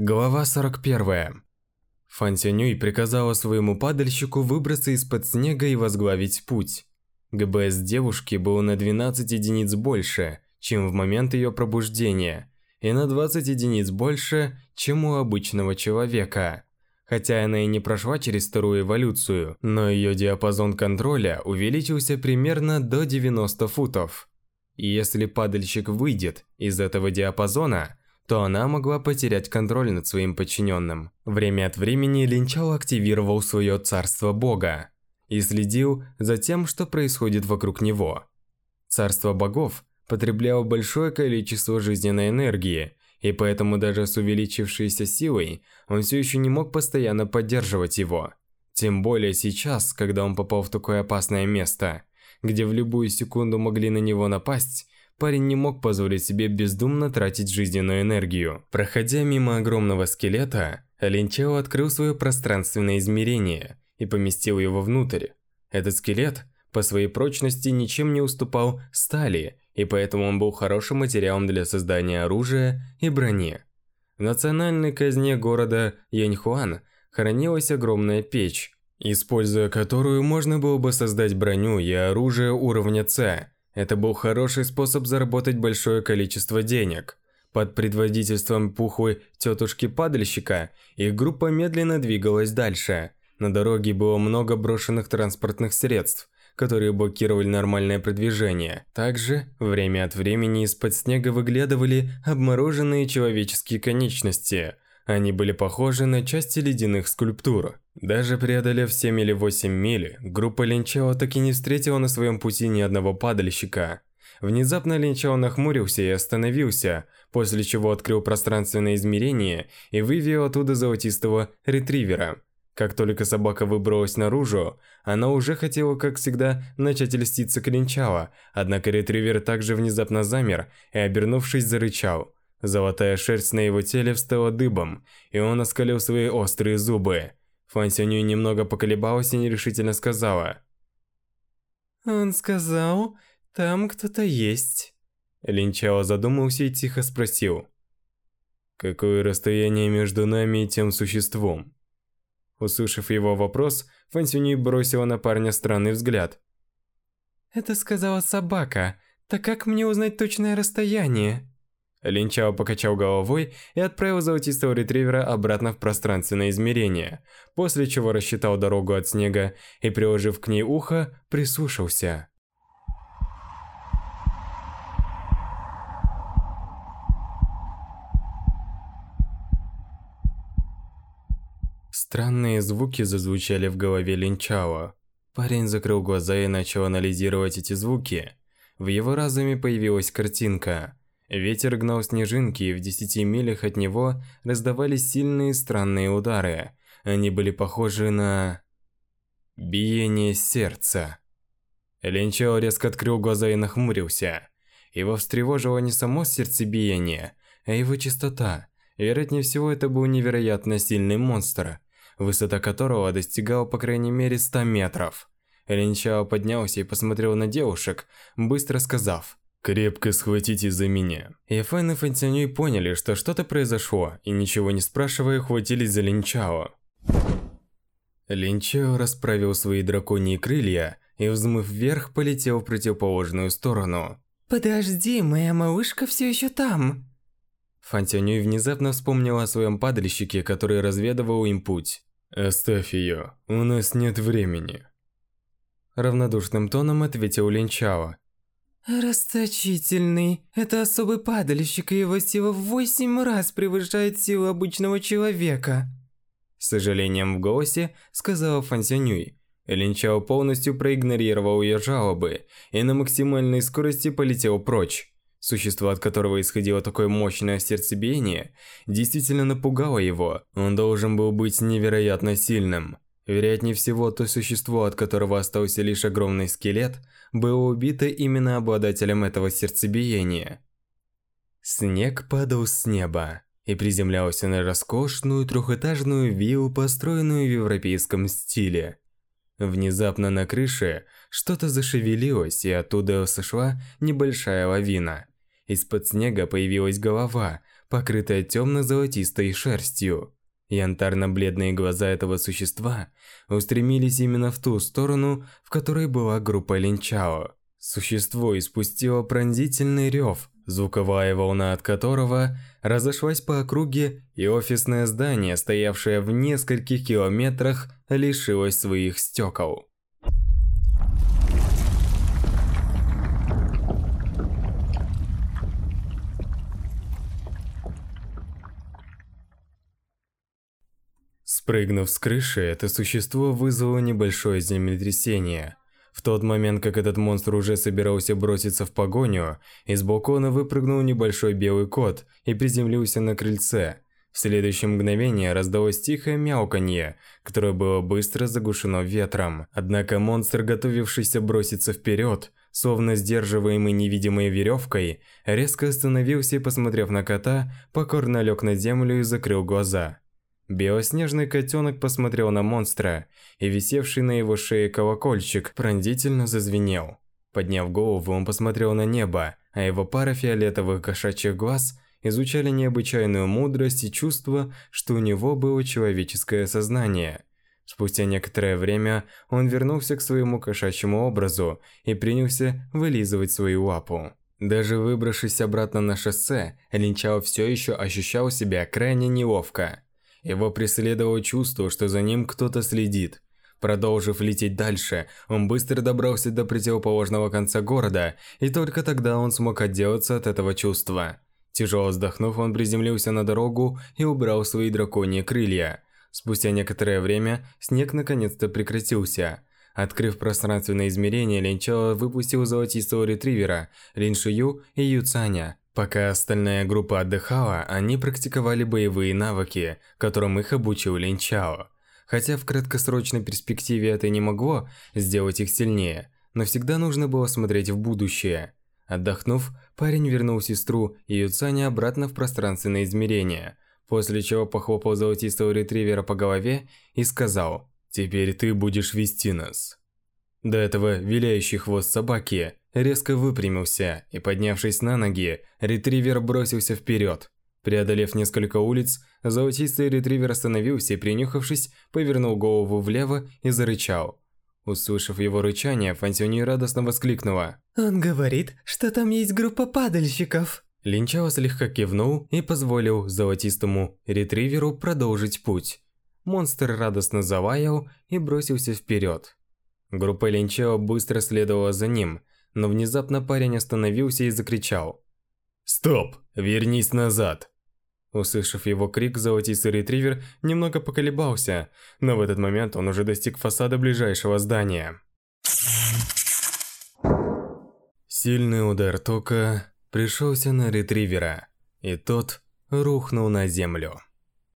Глава 41. Фантянюй приказала своему падальщику выбраться из-под снега и возглавить путь. ГБС девушки было на 12 единиц больше, чем в момент ее пробуждения, и на 20 единиц больше, чем у обычного человека. Хотя она и не прошла через вторую эволюцию, но ее диапазон контроля увеличился примерно до 90 футов. И если падальщик выйдет из этого диапазона – то она могла потерять контроль над своим подчиненным. Время от времени Линчал активировал свое царство бога и следил за тем, что происходит вокруг него. Царство богов потребляло большое количество жизненной энергии, и поэтому даже с увеличившейся силой он все еще не мог постоянно поддерживать его. Тем более сейчас, когда он попал в такое опасное место, где в любую секунду могли на него напасть Парень не мог позволить себе бездумно тратить жизненную энергию. Проходя мимо огромного скелета, Линчао открыл свое пространственное измерение и поместил его внутрь. Этот скелет по своей прочности ничем не уступал стали, и поэтому он был хорошим материалом для создания оружия и брони. В национальной казне города Яньхуан хранилась огромная печь, используя которую можно было бы создать броню и оружие уровня С – это был хороший способ заработать большое количество денег. Под предводительством пухлой тетушки-падальщика их группа медленно двигалась дальше. На дороге было много брошенных транспортных средств, которые блокировали нормальное продвижение. Также, время от времени из-под снега выглядывали обмороженные человеческие конечности – они были похожи на части ледяных скульптур. Даже преодолев 7 или 8 миль, группа Линчао так и не встретила на своем пути ни одного падальщика. Внезапно Линчао нахмурился и остановился, после чего открыл пространственное измерение и вывел оттуда золотистого ретривера. Как только собака выбралась наружу, она уже хотела, как всегда, начать льститься к Линчао, однако ретривер также внезапно замер и, обернувшись, зарычал – Золотая шерсть на его теле встала дыбом, и он оскалил свои острые зубы. Фан Синюй немного поколебалась и нерешительно сказала. «Он сказал, там кто-то есть». Линчао задумался и тихо спросил. «Какое расстояние между нами и тем существом?» Услышав его вопрос, Фан Сюни бросила на парня странный взгляд. «Это сказала собака, так как мне узнать точное расстояние?» Линчао покачал головой и отправил золотистого ретривера обратно в пространственное измерение, после чего рассчитал дорогу от снега и, приложив к ней ухо, прислушался. Странные звуки зазвучали в голове Линчао. Парень закрыл глаза и начал анализировать эти звуки. В его разуме появилась картинка – Ветер гнал снежинки, и в десяти милях от него раздавались сильные странные удары. Они были похожи на... биение сердца. Линчао резко открыл глаза и нахмурился. Его встревожило не само сердцебиение, а его частота. Вероятнее всего, это был невероятно сильный монстр, высота которого достигала по крайней мере 100 метров. Линчао поднялся и посмотрел на девушек, быстро сказав – «Крепко схватите за меня». Яфан и Фэнтянюй поняли, что что-то произошло, и ничего не спрашивая, хватились за Линчао. Линчао расправил свои драконьи крылья и, взмыв вверх, полетел в противоположную сторону. «Подожди, моя малышка все еще там!» Фантянюй внезапно вспомнил о своем падальщике, который разведывал им путь. «Оставь ее, у нас нет времени». Равнодушным тоном ответил Линчао «Расточительный. Это особый падальщик, и его сила в восемь раз превышает силу обычного человека». С сожалением в голосе сказала Фан Сянюй. Полностью проигнорировал ее жалобы и на максимальной скорости полетел прочь. Существо, от которого исходило такое мощное сердцебиение, действительно напугало его. Он должен был быть невероятно сильным. Вероятнее всего, то существо, от которого остался лишь огромный скелет – было убито именно обладателем этого сердцебиения. Снег падал с неба и приземлялся на роскошную трехэтажную виллу, построенную в европейском стиле. Внезапно на крыше что-то зашевелилось, и оттуда сошла небольшая лавина. Из-под снега появилась голова, покрытая темно-золотистой шерстью. Янтарно-бледные глаза этого существа устремились именно в ту сторону, в которой была группа Линчао. Существо испустило пронзительный рев, звуковая волна от которого разошлась по округе, и офисное здание, стоявшее в нескольких километрах, лишилось своих стекол. Спрыгнув с крыши, это существо вызвало небольшое землетрясение. В тот момент, как этот монстр уже собирался броситься в погоню, из балкона выпрыгнул небольшой белый кот и приземлился на крыльце. В следующее мгновение раздалось тихое мяуканье, которое было быстро заглушено ветром. Однако монстр, готовившийся броситься вперед, словно сдерживаемый невидимой веревкой, резко остановился и, посмотрев на кота, покорно лег на землю и закрыл глаза. Белоснежный котенок посмотрел на монстра, и висевший на его шее колокольчик пронзительно зазвенел. Подняв голову, он посмотрел на небо, а его пара фиолетовых кошачьих глаз изучали необычайную мудрость и чувство, что у него было человеческое сознание. Спустя некоторое время он вернулся к своему кошачьему образу и принялся вылизывать свою лапу. Даже выбравшись обратно на шоссе, Линчао все еще ощущал себя крайне неловко. Его преследовало чувство, что за ним кто-то следит. Продолжив лететь дальше, он быстро добрался до противоположного конца города, и только тогда он смог отделаться от этого чувства. Тяжело вздохнув, он приземлился на дорогу и убрал свои драконьи крылья. Спустя некоторое время снег наконец-то прекратился. Открыв пространственное измерение, Линчао выпустил золотистого ретривера Лин Шую и Юцаня. Пока остальная группа отдыхала, они практиковали боевые навыки, которым их обучил Лин Чао. Хотя в краткосрочной перспективе это не могло сделать их сильнее, но всегда нужно было смотреть в будущее. Отдохнув, парень вернул сестру и Юцаня обратно в пространственное измерение, после чего похлопал золотистого ретривера по голове и сказал «Теперь ты будешь вести нас». До этого виляющий хвост собаки резко выпрямился, и поднявшись на ноги, ретривер бросился вперед. Преодолев несколько улиц, золотистый ретривер остановился и, принюхавшись, повернул голову влево и зарычал. Услышав его рычание, Фансюни радостно воскликнула. «Он говорит, что там есть группа падальщиков!» Линчао слегка кивнул и позволил золотистому ретриверу продолжить путь. Монстр радостно заваял и бросился вперед. Группа Линчао быстро следовала за ним, но внезапно парень остановился и закричал. «Стоп! Вернись назад!» Услышав его крик, золотистый ретривер немного поколебался, но в этот момент он уже достиг фасада ближайшего здания. Сильный удар тока пришелся на ретривера, и тот рухнул на землю.